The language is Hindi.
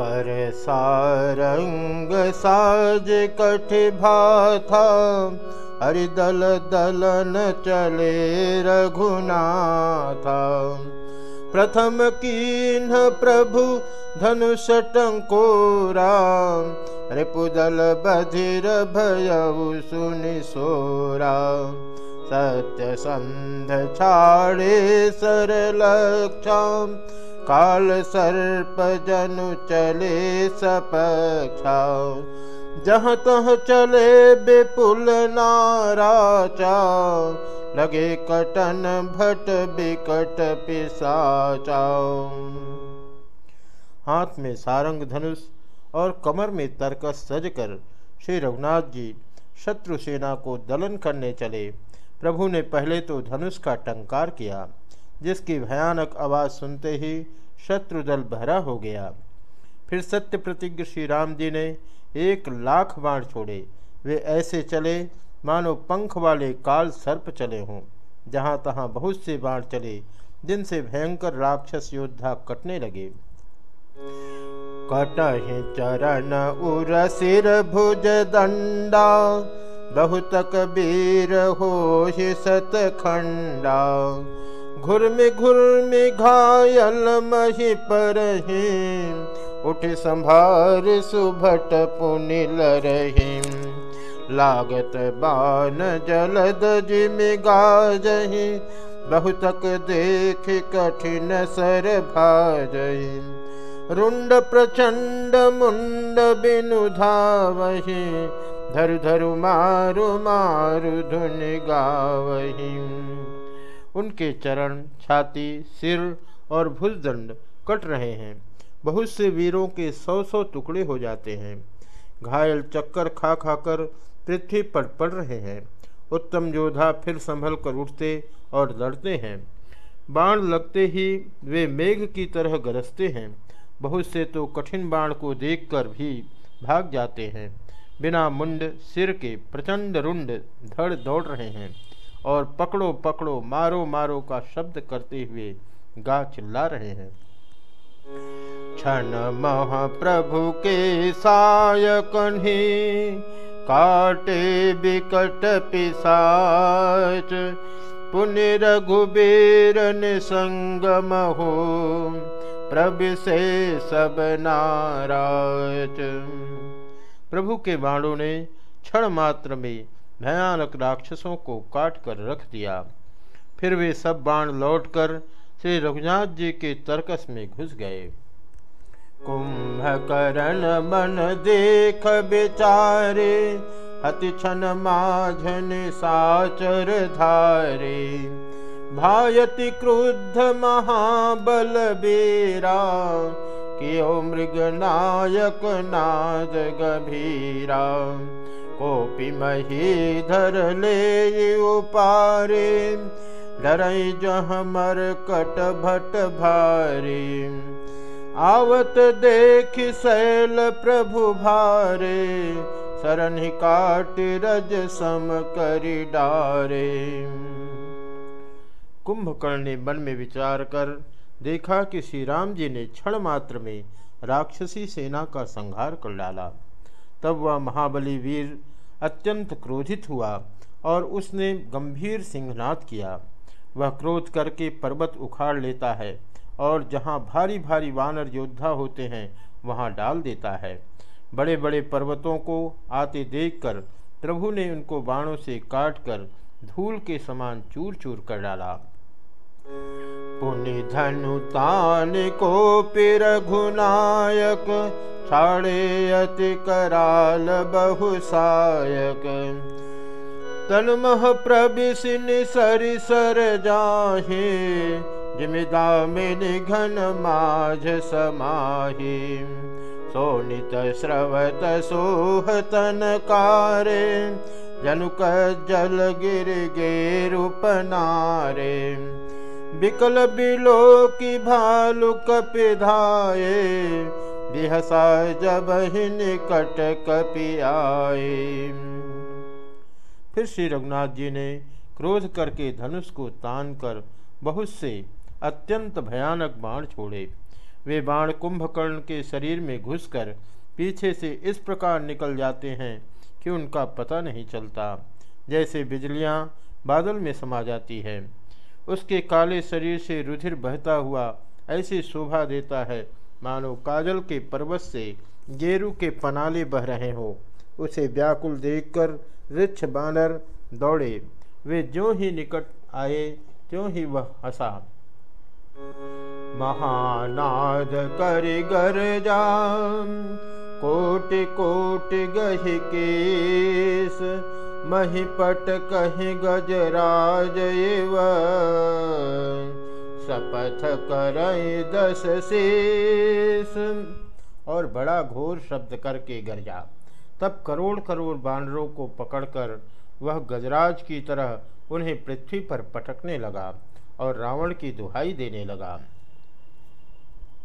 कर सारंग साज कठ भाथा। हरि दल दलन चले रघुनाथा। प्रथम प्रभु धनुष टंकोरा। रिपुदल बधिर भयउ सुनि सोरा। सत्य संध छाड़े सरलक्षा काल सर्प जनु चले सपक्षा। जहाँ तह चले विपुल नाराचा लगे कटन भट बिकट पिसाचा हाथ में सारंग धनुष और कमर में तरकस सज कर श्री रघुनाथ जी शत्रु सेना को दलन करने चले। प्रभु ने पहले तो धनुष का टंकार किया। जिसकी भयानक आवाज़ सुनते ही शत्रुदल भरा हो गया। फिर सत्य प्रतिज्ञ श्री राम जी ने एक लाख बाण छोड़े। वे ऐसे चले, मानो पंख वाले काल सर्प चले हों, जहाँ तहाँ बहुत से बाण चले, जिनसे भयंकर राक्षस योद्धा कटने लगे। कटहि चरण उर सिर भुज दंडा, बहुतक वीर हो सत खंडा घुर्मि घुर्मि घायल मही पर उठ संभार सुभट पुनिल रही लागत बान जलद जिमि गाजही बहुतक देख कठिन सर प्रचंड मुंड बिनु धावही। धरु धरु मारु मारु धुन गावही उनके चरण, छाती, सिर और भुजदंड कट रहे हैं। बहुत से वीरों के सौ सौ टुकड़े हो जाते हैं। घायल चक्कर खा खाकर पृथ्वी पर पड़ रहे हैं। उत्तम योद्धा फिर संभल कर उठते और लड़ते हैं। बाण लगते ही वे मेघ की तरह गरजते हैं। बहुत से तो कठिन बाण को देखकर भी भाग जाते हैं। बिना मुंड, सिर के प्रचंड रुंड धड़ दौड़ रहे हैं। और पकड़ो पकड़ो, मारो मारो का शब्द करते हुए गा चिल्ला रहे हैं। क्षण महाप्रभु के सायक काटे बिकट पिसाच पुण्य रघुबीर निसंगम हो प्रभु से सब नाराज़। प्रभु के बाणों ने क्षण मात्र में भयानक राक्षसों को काट कर रख दिया। फिर वे सब बाण लौटकर श्री रघुनाथ जी के तर्कस में घुस गए। कुंभकर्ण मन देख बेचारे, अति क्षण माझन साचर धारे। भायति क्रुद्ध महाबल बेरा, कियो मृग नायक नाद गभीरा। कोपि मही धर ले उपारे। डरई जह मर कट भट भारी। आवत देख शैल प्रभु भारे। शरण काट रज सम करी डारे। कुंभकर्ण ने मन में विचार कर देखा कि श्री राम जी ने क्षण मात्र में राक्षसी सेना का संहार कर डाला। तब वह महाबली वीर अत्यंत क्रोधित हुआ और उसने गंभीर सिंहनाद किया। वह क्रोध करके पर्वत उखाड़ लेता है और जहाँ भारी भारी वानर योद्धा होते हैं, वहाँ डाल देता है। बड़े बड़े पर्वतों को आते देखकर प्रभु ने उनको बाणों से काटकर धूल के समान चूर चूर कर डाला। ुनि धनुतानि कोपि रघुनायक छाडयति कराल बहुसायक। तनुमः प्रवि सरजाहि जिमिदामिनि घन माझ समाहि। सोणित स्रवत सोहतनकारे जनुक जल जलगिर्गे रूपे बिकल बिलो की भालु कपिधाए बिहसा जब निकट कपियाए फिर श्री रघुनाथ जी ने क्रोध करके धनुष को तान कर बहुत से अत्यंत भयानक बाण छोड़े। वे बाण कुंभकर्ण के शरीर में घुसकर पीछे से इस प्रकार निकल जाते हैं कि उनका पता नहीं चलता। जैसे बिजलियाँ बादल में समा जाती है। उसके काले शरीर से रुधिर बहता हुआ ऐसी शोभा देता है। मानो काजल के पर्वत से गेरू के पनाले बह रहे हो। उसे व्याकुल देखकर रिच्छ बानर दौड़े। वे जो ही निकट आए, त्यों ही वह हंसा। महानाद कर गर जाम, कोटि कोटि गहि महिपट कहि गजराज एव। शपथ कर दस शेष और बड़ा घोर शब्द करके गरजा। तब करोड़ करोड़ बानरों को पकड़कर वह गजराज की तरह उन्हें पृथ्वी पर पटकने लगा और रावण की दुहाई देने लगा।